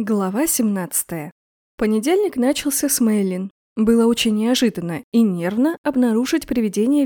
Глава 17. Понедельник начался с Мэйлин. Было очень неожиданно и нервно обнаружить привидение,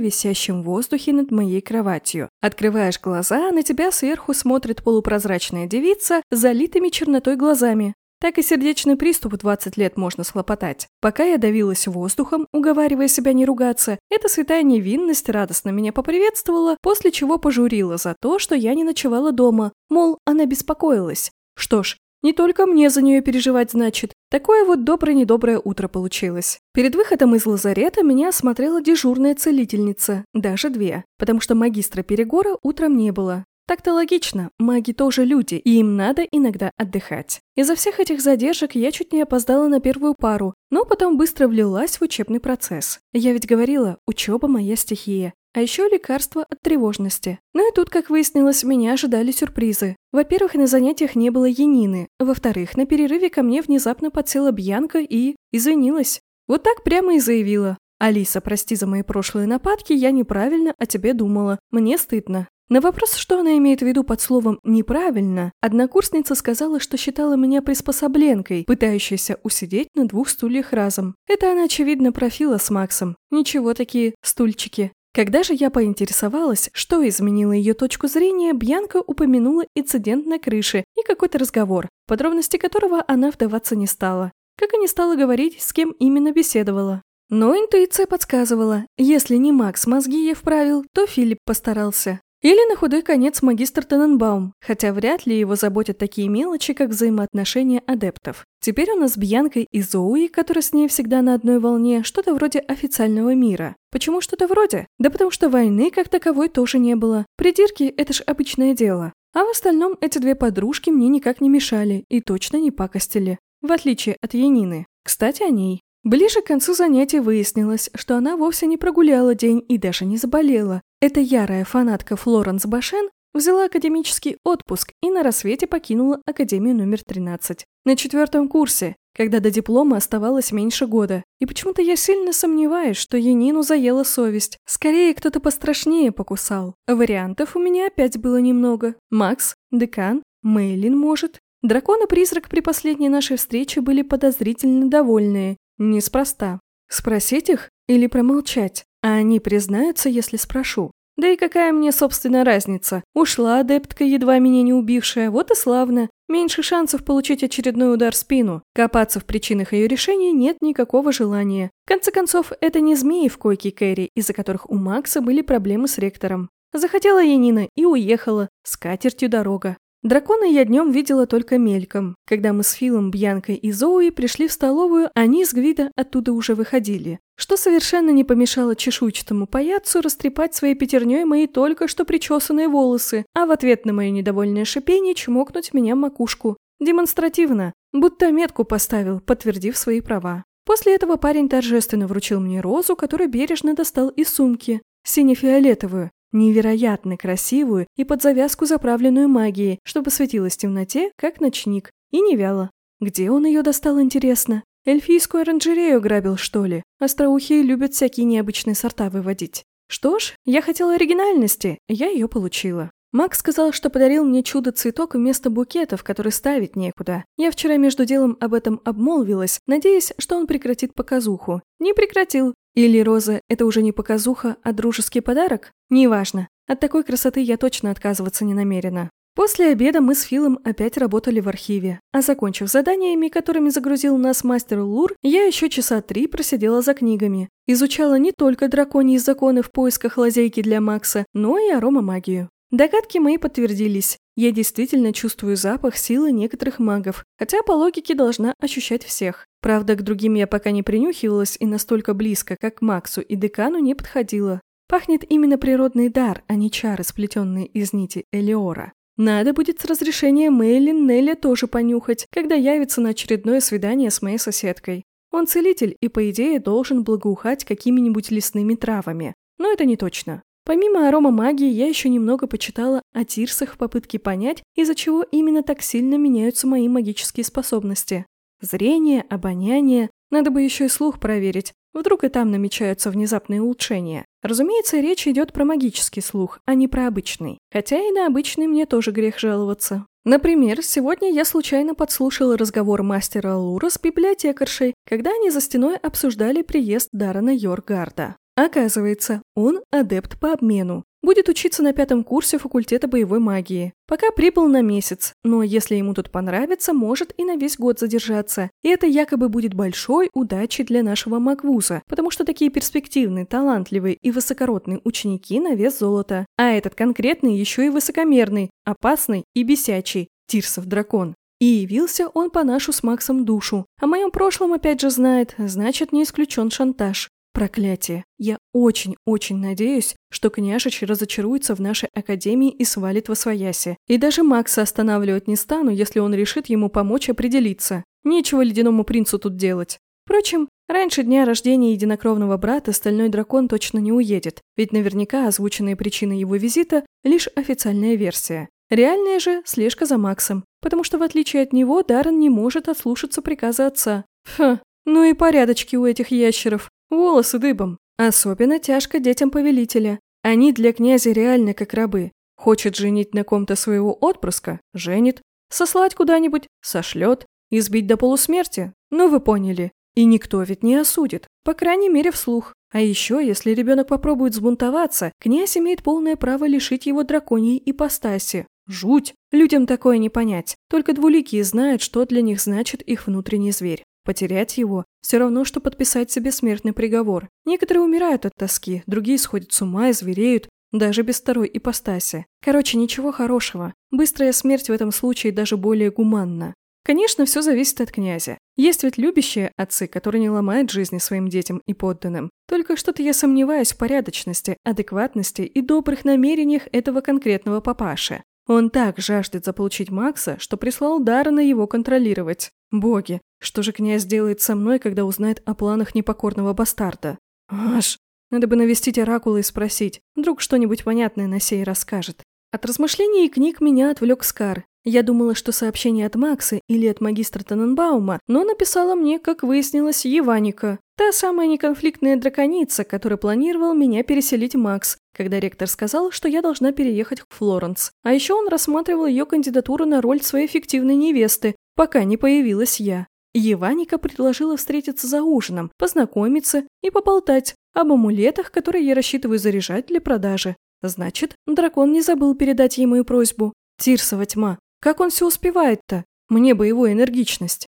в воздухе над моей кроватью. Открываешь глаза, а на тебя сверху смотрит полупрозрачная девица с залитыми чернотой глазами. Так и сердечный приступ в 20 лет можно схлопотать. Пока я давилась воздухом, уговаривая себя не ругаться, эта святая невинность радостно меня поприветствовала, после чего пожурила за то, что я не ночевала дома, мол, она беспокоилась. Что ж, не только мне за нее переживать, значит. Такое вот доброе-недоброе утро получилось. Перед выходом из лазарета меня осмотрела дежурная целительница, даже две, потому что магистра Перегора утром не было. Так-то логично, маги тоже люди, и им надо иногда отдыхать. Из-за всех этих задержек я чуть не опоздала на первую пару, но потом быстро влилась в учебный процесс. Я ведь говорила, учеба моя стихия. А еще лекарства от тревожности. Ну и тут, как выяснилось, меня ожидали сюрпризы. Во-первых, на занятиях не было Янины. Во-вторых, на перерыве ко мне внезапно подсела Бьянка и... извинилась. Вот так прямо и заявила. «Алиса, прости за мои прошлые нападки, я неправильно о тебе думала. Мне стыдно». На вопрос, что она имеет в виду под словом «неправильно», однокурсница сказала, что считала меня приспособленкой, пытающейся усидеть на двух стульях разом. Это она, очевидно, профила с Максом. Ничего такие стульчики. Когда же я поинтересовалась, что изменило ее точку зрения, Бьянка упомянула инцидент на крыше и какой-то разговор, подробности которого она вдаваться не стала. Как и не стала говорить, с кем именно беседовала. Но интуиция подсказывала, если не Макс мозги ей вправил, то Филипп постарался. Или на худой конец магистр Тененбаум, хотя вряд ли его заботят такие мелочи, как взаимоотношения адептов. Теперь у нас с Бьянкой и Зоуи, которая с ней всегда на одной волне, что-то вроде официального мира. Почему что-то вроде? Да потому что войны как таковой тоже не было. Придирки – это ж обычное дело. А в остальном эти две подружки мне никак не мешали и точно не пакостили. В отличие от Янины. Кстати, о ней. Ближе к концу занятия выяснилось, что она вовсе не прогуляла день и даже не заболела. Эта ярая фанатка Флоренс Башен взяла академический отпуск и на рассвете покинула Академию номер 13. На четвертом курсе, когда до диплома оставалось меньше года. И почему-то я сильно сомневаюсь, что Янину заела совесть. Скорее, кто-то пострашнее покусал. Вариантов у меня опять было немного. Макс, Декан, Мейлин, может. Дракон и призрак при последней нашей встрече были подозрительно довольные. Неспроста. Спросить их или промолчать? А они признаются, если спрошу. Да и какая мне, собственно, разница? Ушла адептка, едва меня не убившая, вот и славно. Меньше шансов получить очередной удар в спину. Копаться в причинах ее решения нет никакого желания. В конце концов, это не змеи в койке Кэрри, из-за которых у Макса были проблемы с ректором. Захотела Янина и уехала. С катертью дорога. Дракона я днем видела только мельком. Когда мы с Филом, Бьянкой и Зоуи пришли в столовую, они с Гвида оттуда уже выходили. Что совершенно не помешало чешуйчатому паяцу растрепать своей пятерней мои только что причесанные волосы, а в ответ на мое недовольное шипение чмокнуть меня макушку. Демонстративно, будто метку поставил, подтвердив свои права. После этого парень торжественно вручил мне розу, которую бережно достал из сумки, сине-фиолетовую, невероятно красивую и под завязку заправленную магией, чтобы светилась в темноте, как ночник, и не вяло. Где он ее достал, интересно? Эльфийскую оранжерею грабил, что ли? Остроухие любят всякие необычные сорта выводить. Что ж, я хотела оригинальности, я ее получила. Макс сказал, что подарил мне чудо-цветок вместо букетов, который ставить некуда. Я вчера между делом об этом обмолвилась, надеясь, что он прекратит показуху. Не прекратил. Или роза – это уже не показуха, а дружеский подарок? Неважно. От такой красоты я точно отказываться не намерена. После обеда мы с Филом опять работали в архиве, а закончив заданиями, которыми загрузил нас мастер Лур, я еще часа три просидела за книгами. Изучала не только драконьи законы в поисках лазейки для Макса, но и аромамагию. Догадки мои подтвердились. Я действительно чувствую запах силы некоторых магов, хотя по логике должна ощущать всех. Правда, к другим я пока не принюхивалась и настолько близко, как к Максу и Декану, не подходила. Пахнет именно природный дар, а не чары, сплетенные из нити Элиора. Надо будет с разрешения Мейлин Нелли тоже понюхать, когда явится на очередное свидание с моей соседкой. Он целитель и, по идее, должен благоухать какими-нибудь лесными травами. Но это не точно. Помимо арома магии, я еще немного почитала о тирсах в попытке понять, из-за чего именно так сильно меняются мои магические способности. Зрение, обоняние, надо бы еще и слух проверить. Вдруг и там намечаются внезапные улучшения. Разумеется, речь идет про магический слух, а не про обычный. Хотя и на обычный мне тоже грех жаловаться. Например, сегодня я случайно подслушала разговор мастера Лура с библиотекаршей, когда они за стеной обсуждали приезд Дарана Йоргарда. Оказывается, он адепт по обмену. Будет учиться на пятом курсе факультета боевой магии. Пока прибыл на месяц, но если ему тут понравится, может и на весь год задержаться. И это якобы будет большой удачей для нашего Маквуза, потому что такие перспективные, талантливые и высокородные ученики на вес золота. А этот конкретный еще и высокомерный, опасный и бесячий. Тирсов дракон. И явился он по нашу с Максом душу. О моем прошлом опять же знает, значит не исключен шантаж. Проклятие. Я очень-очень надеюсь, что княжич разочаруется в нашей академии и свалит во свояси. И даже Макса останавливать не стану, если он решит ему помочь определиться. Нечего ледяному принцу тут делать. Впрочем, раньше дня рождения единокровного брата стальной дракон точно не уедет, ведь наверняка озвученные причины его визита – лишь официальная версия. Реальная же – слежка за Максом, потому что в отличие от него Даррен не может отслушаться приказа отца. Фу, ну и порядочки у этих ящеров. Волосы дыбом. Особенно тяжко детям повелителя. Они для князя реально как рабы. Хочет женить на ком-то своего отпрыска – женит. Сослать куда-нибудь – сошлет. Избить до полусмерти? Ну вы поняли. И никто ведь не осудит. По крайней мере вслух. А еще, если ребенок попробует взбунтоваться, князь имеет полное право лишить его драконьей ипостаси. Жуть! Людям такое не понять. Только двуликие знают, что для них значит их внутренний зверь. Потерять его – все равно, что подписать себе смертный приговор. Некоторые умирают от тоски, другие сходят с ума и звереют, даже без второй ипостаси. Короче, ничего хорошего. Быстрая смерть в этом случае даже более гуманна. Конечно, все зависит от князя. Есть ведь любящие отцы, которые не ломают жизни своим детям и подданным. Только что-то я сомневаюсь в порядочности, адекватности и добрых намерениях этого конкретного папаши. Он так жаждет заполучить Макса, что прислал Даррена его контролировать. Боги, что же князь делает со мной, когда узнает о планах непокорного бастарда? Аж, надо бы навестить оракула и спросить, вдруг что-нибудь понятное на сей расскажет. От размышлений и книг меня отвлек Скар. Я думала, что сообщение от Макса или от магистра Таненбаума, но написала мне, как выяснилось, Еваника. Та самая неконфликтная драконица, которая планировал меня переселить Макс, когда ректор сказал, что я должна переехать в Флоренс. А еще он рассматривал ее кандидатуру на роль своей фиктивной невесты, пока не появилась я. Еваника предложила встретиться за ужином, познакомиться и поболтать об амулетах, которые я рассчитываю заряжать для продажи. Значит, дракон не забыл передать ей мою просьбу. Тирсова тьма. Как он все успевает-то? Мне бы энергичность.